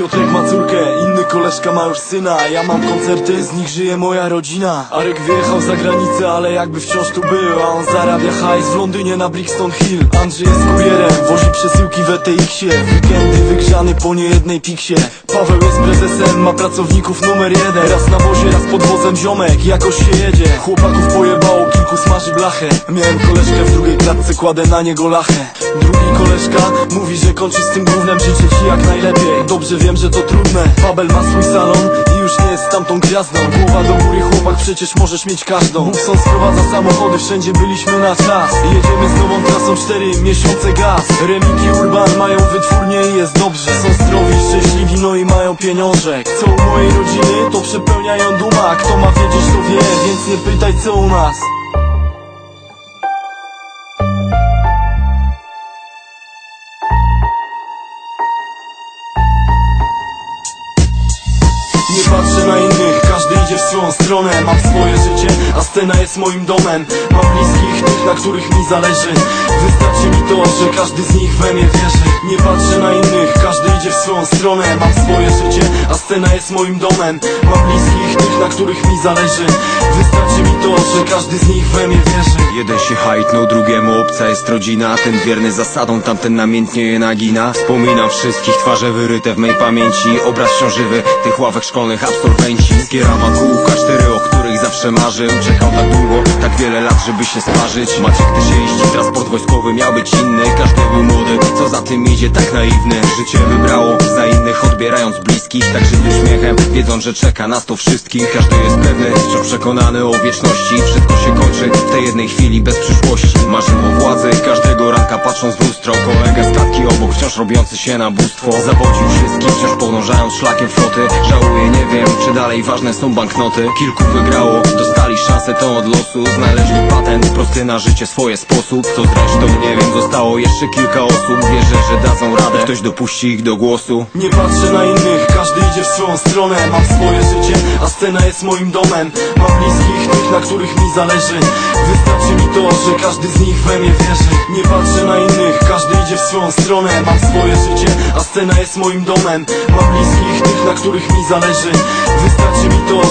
Piotrek ma córkę, inny koleżka ma już syna. Ja mam koncerty, z nich żyje moja rodzina. Arek wyjechał za granicę, ale jakby wciąż tu był A on zarabia hajs w Londynie na Brixton Hill. Andrzej jest kurierem, wozi przesyłki w ETX-ie weekendy wygrzany po niejednej piksie. Paweł jest prezesem, ma pracowników numer jeden. Raz na wozie, raz pod wozem ziomek, jakoś się jedzie. Chłopaków pojebało, kilku smaży blachę. Miałem koleżkę w drugiej klatce, kładę na niego lachę. Drugi koleżka mówi, że kończy z tym gównem Życzę ci jak najlepiej, dobrze wiem, że to trudne. Babel ma swój salon i już nie jest tamtą gwiazdą. Głowa do góry chłopak, przecież możesz mieć każdą. Mówson sprowadza samochody, wszędzie byliśmy na czas. Jedziemy z nową trasą 4 miesiące gaz. Remiki Urban mają wytwórnie i jest dobrze. Są zdrowi, szczęśliwi, no i mają pieniążek Co u mojej rodziny, to przepełniają duma. Kto ma wiedzieć, to wie, więc nie pytaj co u nas Nie patrzę na innych, idzie w swoją stronę Mam swoje życie, a scena jest moim domem. Mam bliskich, tych na których mi zależy. Wystarczy mi to, że każdy z nich we mnie wierzy. Nie patrzę na innych, każdy idzie w swoją stronę. Mam swoje życie, a scena jest moim domem. Mam bliskich, tych na których mi zależy. Wystarczy mi to, że każdy z nich we mnie wierzy. Jeden się hajtnął, drugiemu obca jest rodzina Ten wierny zasadom, tamten namiętnie je nagina. Wspominam wszystkich, twarze wyryte w mej pamięci Obraz wciąż żywy, tych ławek szkolnych absolwenci Skierama kółka, cztery, o których zawsze marzył Czekał tak długo, tak wiele lat, żeby się sparzyć. Maciek jeździ, transport wojskowy miał być inny. Każdy był młody, co za tym idzie, tak naiwny. Życie wybrało, za innych odbierając bliskich. Tak żyć z uśmiechem, wiedząc, że czeka nas to wszystkich. Każdy jest pewny, wciąż przekonany o wieczności. Wszystko się kończy w tej jednej chwili bez przyszłości. Marzył o władzy, każdego ranka patrząc w lustro. Kolega z klatki obok, wciąż robiący się na bóstwo. Zawodził wszystkich, wciąż podążając szlakiem floty. Żałuję, nie wiem, czy dalej ważne są banknoty. Kilku wygrało, szansę tą od losu. Znaleźli patent, prosty na życie swoje sposób. Co zresztą, nie wiem, zostało jeszcze kilka osób. Wierzę, że dadzą radę, ktoś dopuści ich do głosu. Nie patrzę na innych, każdy idzie w swoją stronę. Mam swoje życie, a scena jest moim domem. Mam bliskich, tych na których mi zależy. Wystarczy mi to, że każdy z nich we mnie wierzy. Nie patrzę na innych, każdy idzie w swoją stronę. Mam swoje życie, a scena jest moim domem. Mam bliskich, tych na których mi zależy. Wystarczy to,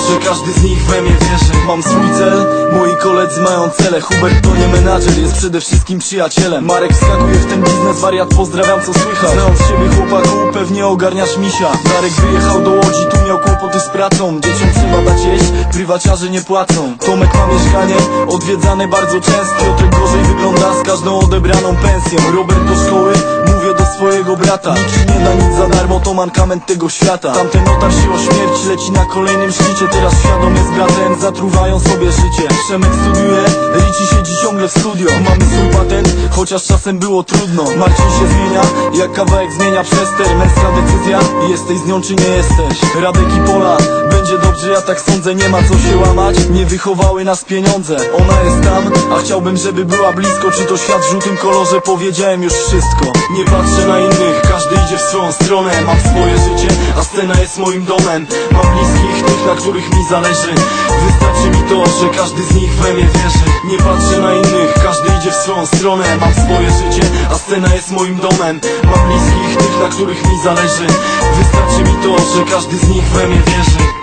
że każdy z nich we mnie wierzy. Mam swój cel, moi koledzy mają cele. Hubert to nie menadżer, jest przede wszystkim przyjacielem. Marek wskakuje w ten biznes, wariat pozdrawiam co słychać. Znając siebie chłopaku, pewnie ogarniasz misia. Marek wyjechał do Łodzi, tu miał kłopoty z pracą. Dzieciom trzeba dać jeść, prywaciarze nie płacą. Tomek ma mieszkanie, odwiedzane bardzo często. Piotrek gorzej wygląda z każdą odebraną pensją. Robert do szkoły, mówię do swojego brata. Nikt nie da nic za darmo, to mankament tego świata. Tamten otarł się o śmierć, leci na kolejnym szczycie Teraz świadom jest bratem, zatruwają sobie życie. Przemek studiuje, Ricci siedzi ciągle w studio. Mamy swój patent, chociaż czasem było trudno. Marcin się zmienia, jak kawałek zmienia przester Męska decyzja, jesteś z nią czy nie jesteś? Radek i Pola, będzie dobrze, ja tak sądzę Nie ma co się łamać, nie wychowały nas pieniądze Ona jest tam, a chciałbym, żeby była blisko Czy to świat w żółtym kolorze, powiedziałem już wszystko. Nie patrzę na innych, każdy idzie w swoją stronę Mam swoje życie, a scena jest moim domem. Mam bliskich, tych na których mi zależy. Wystarczy mi to, że każdy z nich we mnie wierzy. Nie patrzę na innych, każdy idzie w swoją stronę. Mam swoje życie, a scena jest moim domem. Mam bliskich, tych na których mi zależy. Wystarczy mi to, że każdy z nich we mnie wierzy